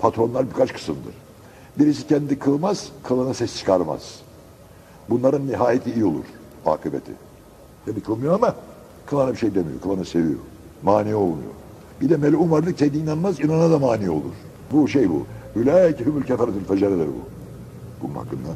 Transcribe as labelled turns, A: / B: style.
A: Patronlar birkaç kısımdır. Birisi kendi kılmaz, kılana ses çıkarmaz. Bunların nihayeti iyi olur, akıbeti. Kendi kılmıyor ama kılana bir şey demiyor, kılana seviyor. Mani olmuyor. Bir de melun varlık kendi inanmaz, inana da mani olur. Bu şey bu. Ülâike hümül keferetül fecereler bu. Bunun hakkında.